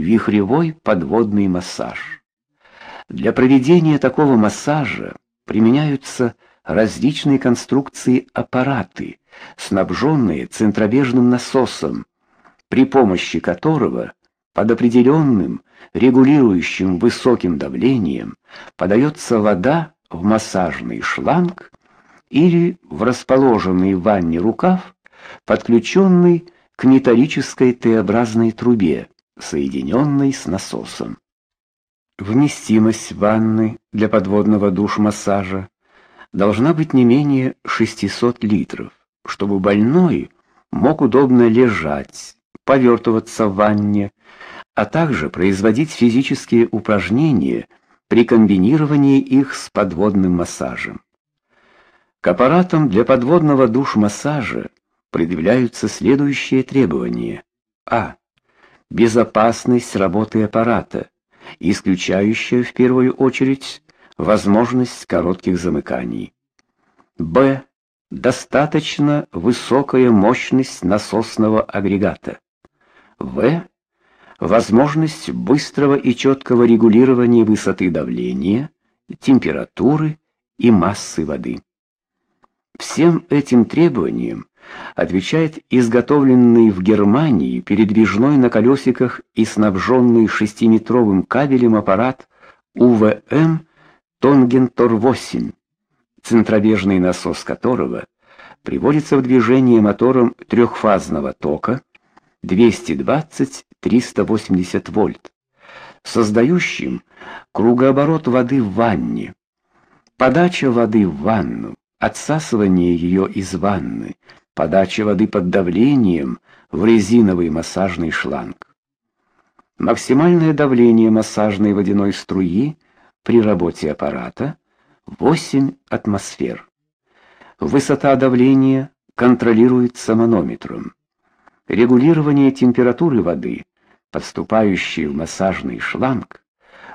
вихревой подводный массаж. Для проведения такого массажа применяются различные конструкции аппараты, снабженные центробежным насосом, при помощи которого под определенным регулирующим высоким давлением подается вода в массажный шланг или в расположенный в ванне рукав, подключенный к металлической Т-образной трубе, соединенной с насосом. Вместимость ванны для подводного душ-массажа должна быть не менее 600 литров, чтобы больной мог удобно лежать, повертываться в ванне, а также производить физические упражнения при комбинировании их с подводным массажем. К аппаратам для подводного душ-массажа предъявляются следующие требования: А. Безопасность работы аппарата, исключающая в первую очередь возможность коротких замыканий. Б. Достаточно высокая мощность насосного агрегата. В. Возможность быстрого и четкого регулирования высоты давления, температуры и массы воды. Всем этим требованиям отвечает изготовленный в Германии передвижной на колесиках и снабженный шестиметровым кабелем аппарат УВМ Тонгентор-8, центробежный насос которого приводится в движение мотором трехфазного тока 220-380 вольт, создающим кругооборот воды в ванне. Подача воды в ванну, отсасывание ее из ванны, подача воды под давлением в резиновый массажный шланг. Максимальное давление массажной водяной струи при работе аппарата 8 атмосфер. Высота давления контролируется манометром. Регулирование температуры воды, подступающей в массажный шланг,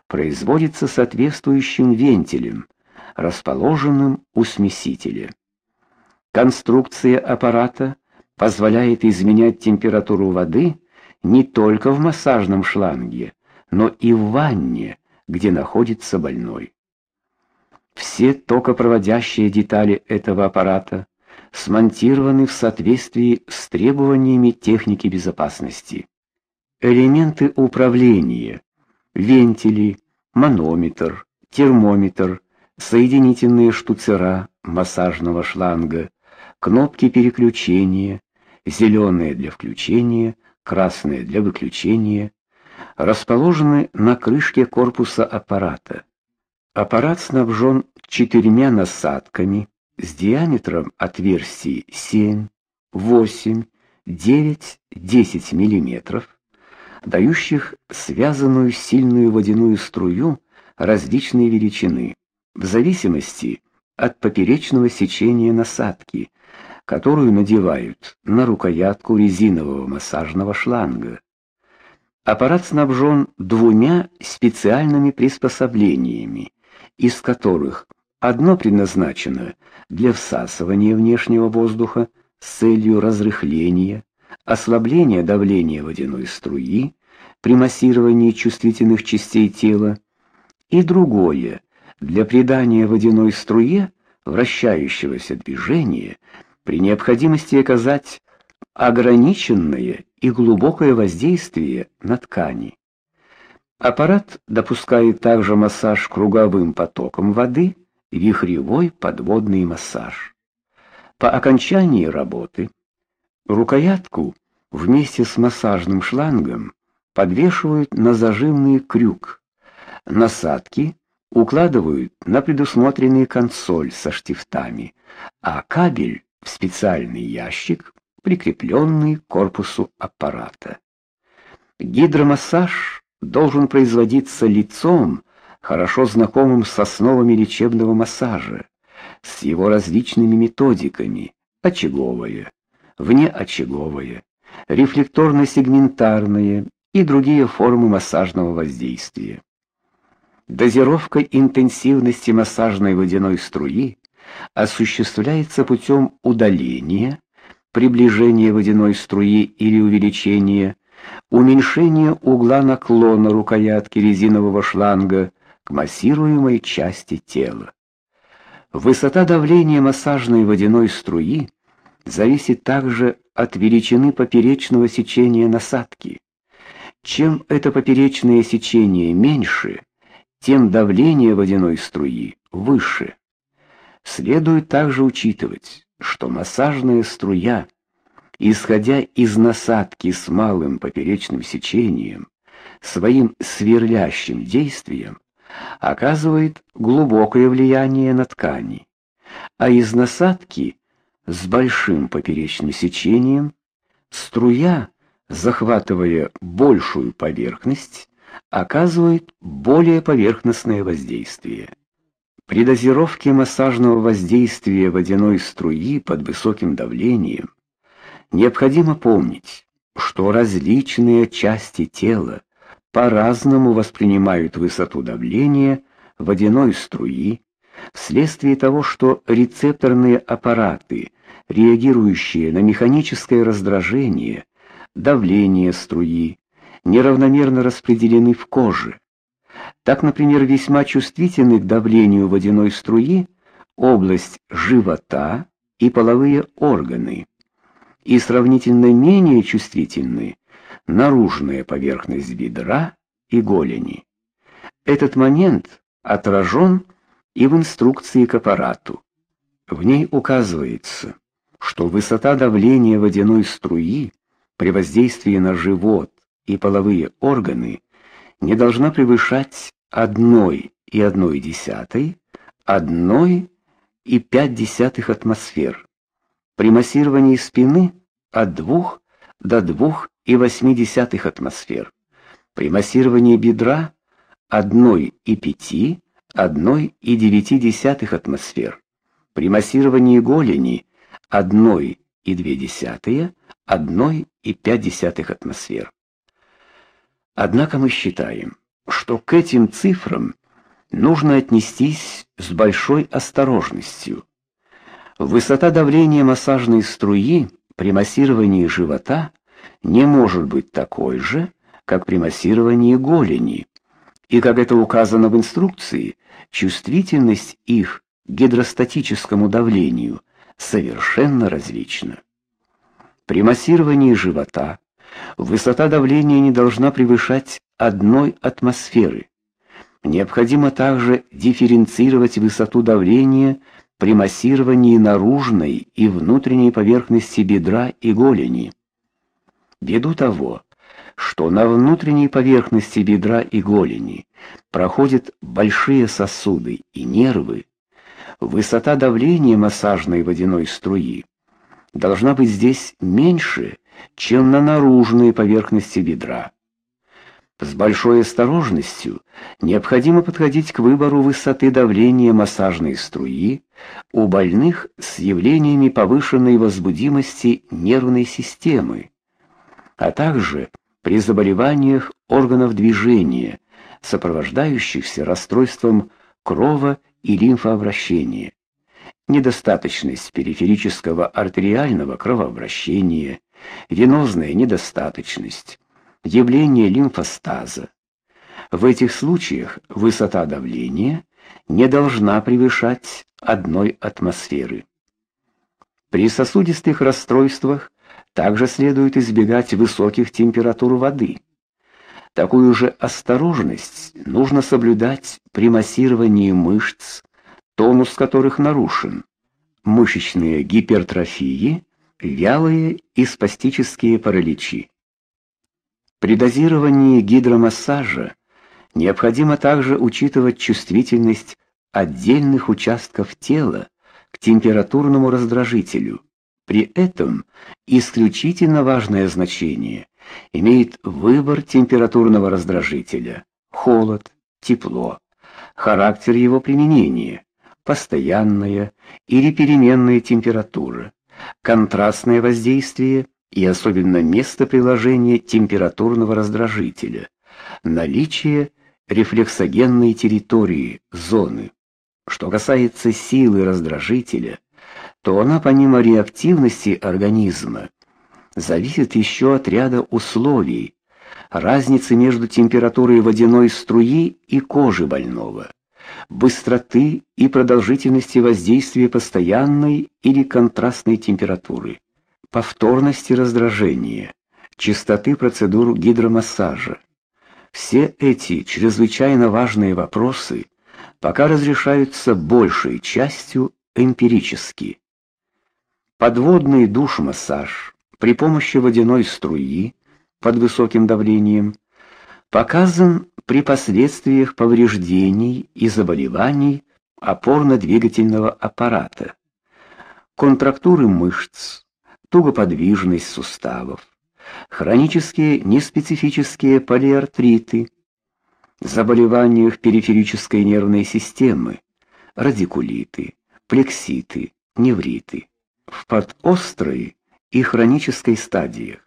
производится соответствующим вентилем, расположенным у смесителя. Конструкция аппарата позволяет изменять температуру воды не только в массажном шланге, но и в ванне, где находится больной. Все токопроводящие детали этого аппарата смонтированы в соответствии с требованиями техники безопасности. Элементы управления: вентили, манометр, термометр, соединительные штуцера массажного шланга, кнопки переключения, зеленые для включения, красные для выключения, расположены на крышке корпуса аппарата. Аппарат снабжен четырьмя насадками с диаметром отверстий 7, 8, 9, 10 мм, дающих связанную сильную водяную струю различной величины в зависимости от поперечного сечения насадки, которую надевают на рукоятку резинового массажного шланга. Аппарат снабжен двумя специальными приспособлениями, из которых одно предназначено для всасывания внешнего воздуха с целью разрыхления, ослабления давления водяной струи при массировании чувствительных частей тела, и другое для придания водяной струе вращающегося движения при необходимости оказать ограниченное и глубокое воздействие на ткани. Аппарат допускает также массаж круговым потоком воды, вихревой подводный массаж. По окончании работы рукоятку вместе с массажным шлангом подвешивают на зажимный крюк. Насадки укладывают на предусмотренный консоль со штифтами, а кабель в специальный ящик, прикрепленный к корпусу аппарата. Гидромассаж должен производиться лицом, хорошо знакомым с основами лечебного массажа, с его различными методиками: очаговое, внеочаговое, рефлекторно-сегментарное и другие формы массажного воздействия. Дозировка интенсивности массажной водяной струи осуществляется путем удаления, приближения водяной струи или увеличения, уменьшение угла наклона рукоятки резинового шланга к массируемой части тела. Высота давления массажной водяной струи зависит также от величины поперечного сечения насадки. Чем это поперечное сечение меньше, тем давление водяной струи выше. Следует также учитывать, что массажная струя, исходя из насадки с малым поперечным сечением, своим сверлящим действием оказывает глубокое влияние на ткани, а из насадки с большим поперечным сечением струя, захватывая большую поверхность, оказывает более поверхностное воздействие. При дозировке массажного воздействия водяной струи под высоким давлением необходимо помнить, что различные части тела по-разному воспринимают высоту давления водяной струи вследствие того, что рецепторные аппараты, реагирующие на механическое раздражение, давление струи, неравномерно распределены в коже. Так, например, весьма чувствительны к давлению водяной струи область живота и половые органы, и сравнительно менее чувствительны наружная поверхность бедра и голени. Этот момент отражен и в инструкции к аппарату. В ней указывается, что высота давления водяной струи при воздействии на живот и половые органы не должна превышать 1,1, 1,5 атмосфер. При массировании спины от 2 до 2,8 атмосфер. При массировании бедра 1,5 1,9 атмосфер. При массировании голени 1,2 1,5 атмосфер. Однако мы считаем, что к этим цифрам нужно отнестись с большой осторожностью. Высота давления массажной струи при массировании живота не может быть такой же, как при массировании голени. И как это указано в инструкции, чувствительность их к гидростатическому давлению совершенно различна. При массировании живота высота давления не должна превышать одной атмосферы. Необходимо также дифференцировать высоту давления при массировании наружной и внутренней поверхности бедра и голени. Ввиду того, что на внутренней поверхности бедра и голени проходят большие сосуды и нервы, высота давления массажной водяной струи должна быть здесь меньше, чем на наружной поверхности бедра. С большой осторожностью необходимо подходить к выбору высоты давления массажной струи у больных с явлениями повышенной возбудимости нервной системы, а также при заболеваниях органов движения, сопровождающихся расстройством крово- и лимфообращения недостаточность периферического артериального кровообращения, венозная недостаточность, явление лимфостаза. В этих случаях высота давления не должна превышать одной атмосферы. При сосудистых расстройствах также следует избегать высоких температур воды. Такую же осторожность нужно соблюдать при массировании мышц, тонус которых нарушен, мышечные гипертрофии, вялые и спастические параличи. При дозировании гидромассажа необходимо также учитывать чувствительность отдельных участков тела к температурному раздражителю. При этом исключительно важное значение имеет выбор температурного раздражителя: холод, тепло, характер его применения, постоянная или переменная температура, контрастное воздействие и особенно место приложения температурного раздражителя, наличие рефлексогенной территории, зоны. Что касается силы раздражителя, то она помимо реактивности организма зависит еще от ряда условий, разницы между температурой водяной струи и кожи больного, быстроты и продолжительности воздействия постоянной или контрастной температуры, повторности раздражения, частоты процедур гидромассажа. Все эти чрезвычайно важные вопросы пока разрешаются большей частью эмпирически. Подводный душ-массаж при помощи водяной струи под высоким давлением показан при последствиях повреждений и заболеваний опорно-двигательного аппарата, контрактуры мышц, тугоподвижность суставов, хронические неспецифические полиартриты, заболеваниях периферической нервной системы, радикулиты, плекситы, невриты, в подострой и хронической стадиях.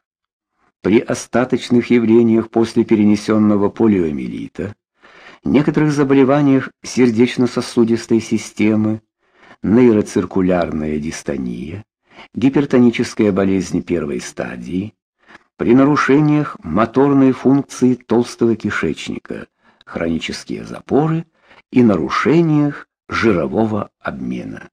При остаточных явлениях после перенесенного полиомиелита, некоторых заболеваниях сердечно-сосудистой системы, нейроциркулярная дистония, гипертоническая болезнь первой стадии, при нарушениях моторной функции толстого кишечника, хронические запоры и нарушениях жирового обмена.